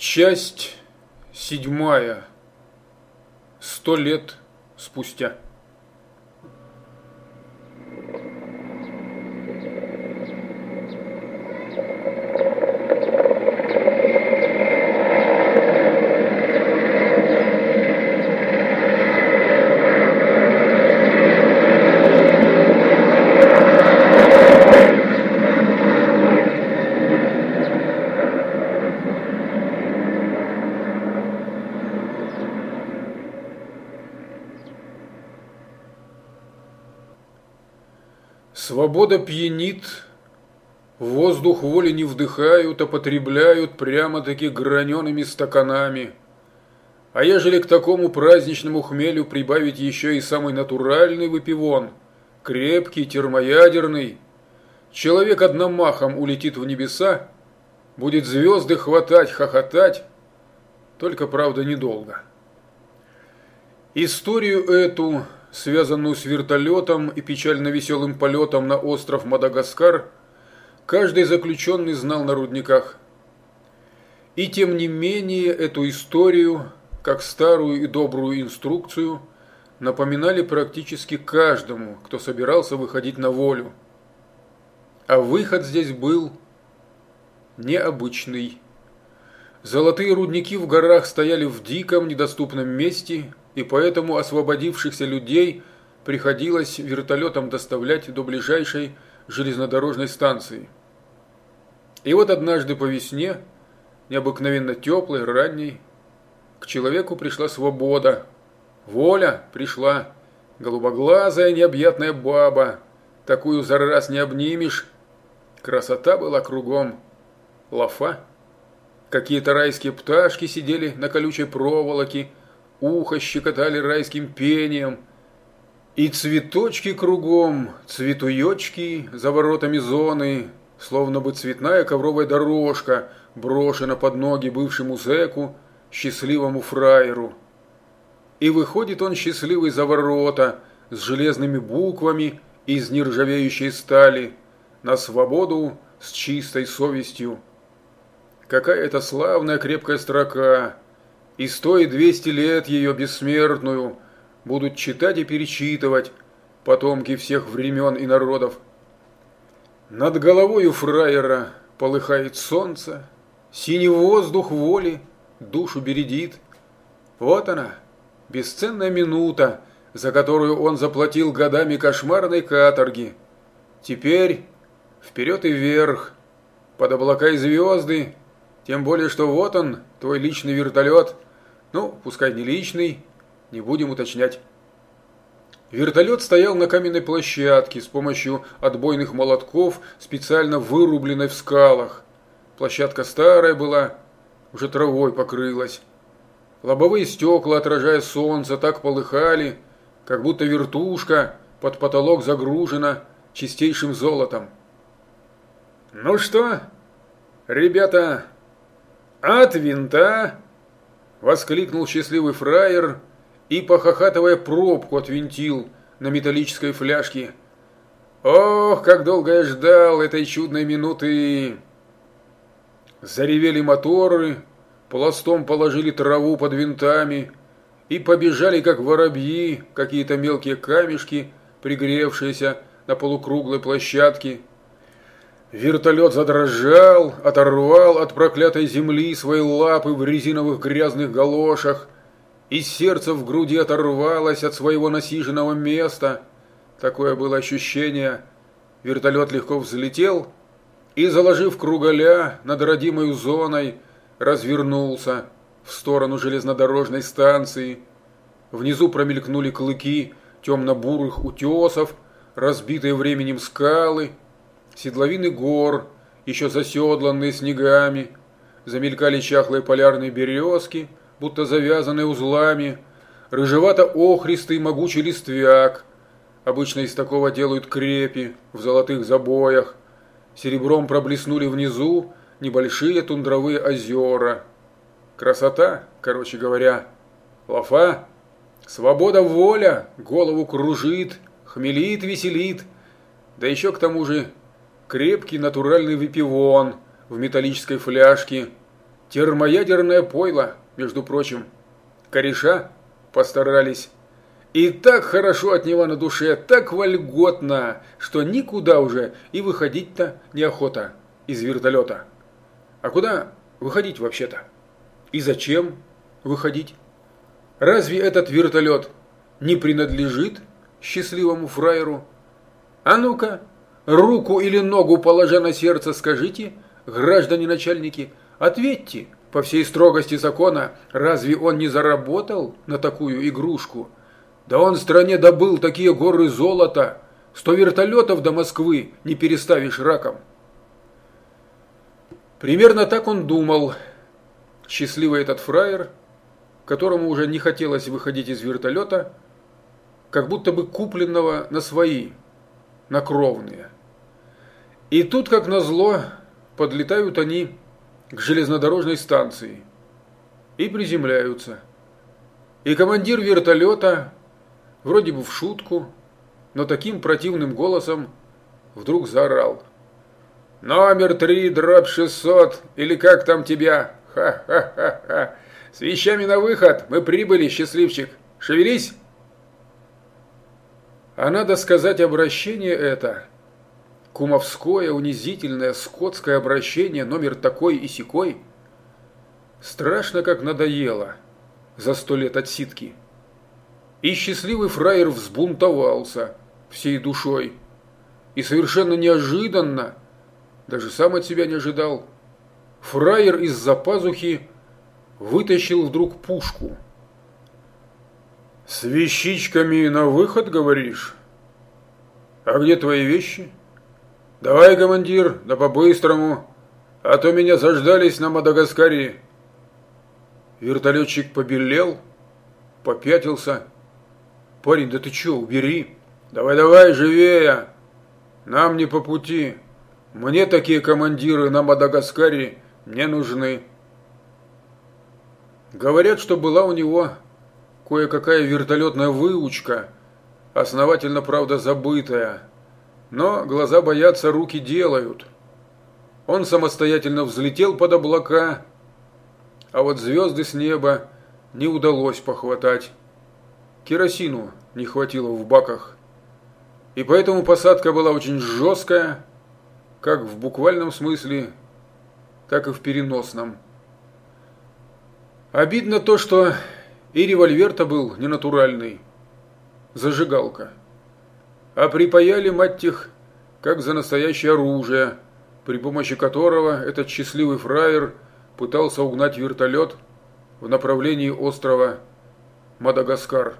Часть седьмая. Сто лет спустя. Свобода пьянит, воздух воли не вдыхают, а потребляют прямо-таки гранеными стаканами. А ежели к такому праздничному хмелю прибавить еще и самый натуральный выпивон, крепкий, термоядерный, человек одним махом улетит в небеса, будет звезды хватать, хохотать, только, правда, недолго. Историю эту связанную с вертолетом и печально веселым полетом на остров Мадагаскар, каждый заключенный знал на рудниках. И тем не менее эту историю, как старую и добрую инструкцию, напоминали практически каждому, кто собирался выходить на волю. А выход здесь был необычный. Золотые рудники в горах стояли в диком, недоступном месте, и поэтому освободившихся людей приходилось вертолетом доставлять до ближайшей железнодорожной станции. И вот однажды по весне, необыкновенно теплой, ранней, к человеку пришла свобода, воля пришла, голубоглазая необъятная баба, такую за раз не обнимешь, красота была кругом, лафа. Какие-то райские пташки сидели на колючей проволоке, ухо щекотали райским пением, и цветочки кругом, цветуёчки за воротами зоны, словно бы цветная ковровая дорожка, брошена под ноги бывшему зэку, счастливому фраеру. И выходит он счастливый за ворота, с железными буквами из нержавеющей стали, на свободу с чистой совестью. Какая это славная крепкая строка, и сто и двести лет ее бессмертную будут читать и перечитывать потомки всех времен и народов. Над головой у фраера полыхает солнце, синий воздух воли душу бередит. Вот она, бесценная минута, за которую он заплатил годами кошмарной каторги. Теперь вперед и вверх, под облака и звезды, тем более, что вот он, твой личный вертолет – ну, пускай не личный, не будем уточнять. Вертолет стоял на каменной площадке с помощью отбойных молотков, специально вырубленной в скалах. Площадка старая была, уже травой покрылась. Лобовые стекла, отражая солнце, так полыхали, как будто вертушка под потолок загружена чистейшим золотом. «Ну что, ребята, от винта!» Воскликнул счастливый фраер и, похохатывая пробку, отвинтил на металлической фляжке. Ох, как долго я ждал этой чудной минуты! Заревели моторы, пластом положили траву под винтами и побежали, как воробьи, какие-то мелкие камешки, пригревшиеся на полукруглой площадке. Вертолет задрожал, оторвал от проклятой земли свои лапы в резиновых грязных галошах, и сердце в груди оторвалось от своего насиженного места. Такое было ощущение. Вертолет легко взлетел и, заложив круголя над родимой зоной, развернулся в сторону железнодорожной станции. Внизу промелькнули клыки темно-бурых утесов, разбитые временем скалы – седловины гор, еще заседланные снегами, замелькали чахлые полярные березки, будто завязанные узлами, рыжевато-охристый могучий листвяк, обычно из такого делают крепи в золотых забоях, серебром проблеснули внизу небольшие тундровые озера. Красота, короче говоря, лафа, свобода воля, голову кружит, хмелит, веселит, да еще к тому же крепкий натуральный выпивон в металлической фляжке, Термоядерное пойло, между прочим. Кореша постарались. И так хорошо от него на душе, так вольготно, что никуда уже и выходить-то неохота из вертолета. А куда выходить вообще-то? И зачем выходить? Разве этот вертолет не принадлежит счастливому фраеру? А ну-ка, руку или ногу положа на сердце, скажите, граждане начальники, ответьте, по всей строгости закона, разве он не заработал на такую игрушку? Да он стране добыл такие горы золота, сто вертолетов до Москвы не переставишь раком. Примерно так он думал, счастливый этот фраер, которому уже не хотелось выходить из вертолета, как будто бы купленного на свои, на кровные. И тут, как назло, подлетают они к железнодорожной станции и приземляются. И командир вертолета, вроде бы в шутку, но таким противным голосом вдруг заорал. «Номер три, дробь 600, или как там тебя? Ха-ха-ха-ха! С вещами на выход, мы прибыли, счастливчик! Шевелись!» А надо сказать обращение это – кумовское, унизительное, скотское обращение номер такой и сякой, страшно как надоело за сто лет отсидки. И счастливый фраер взбунтовался всей душой. И совершенно неожиданно, даже сам от себя не ожидал, фраер из-за пазухи вытащил вдруг пушку. «С вещичками на выход, говоришь? А где твои вещи?» «Давай, командир, да по-быстрому, а то меня заждались на Мадагаскаре». Вертолетчик побелел, попятился. «Парень, да ты чё, убери! Давай-давай, живее! Нам не по пути. Мне такие командиры на Мадагаскаре не нужны». Говорят, что была у него кое-какая вертолетная выучка, основательно, правда, забытая – но глаза боятся, руки делают. Он самостоятельно взлетел под облака, а вот звезды с неба не удалось похватать. Керосину не хватило в баках. И поэтому посадка была очень жесткая, как в буквальном смысле, так и в переносном. Обидно то, что и револьвер-то был ненатуральный. Зажигалка а припаяли, мать их, как за настоящее оружие, при помощи которого этот счастливый фраер пытался угнать вертолет в направлении острова Мадагаскар.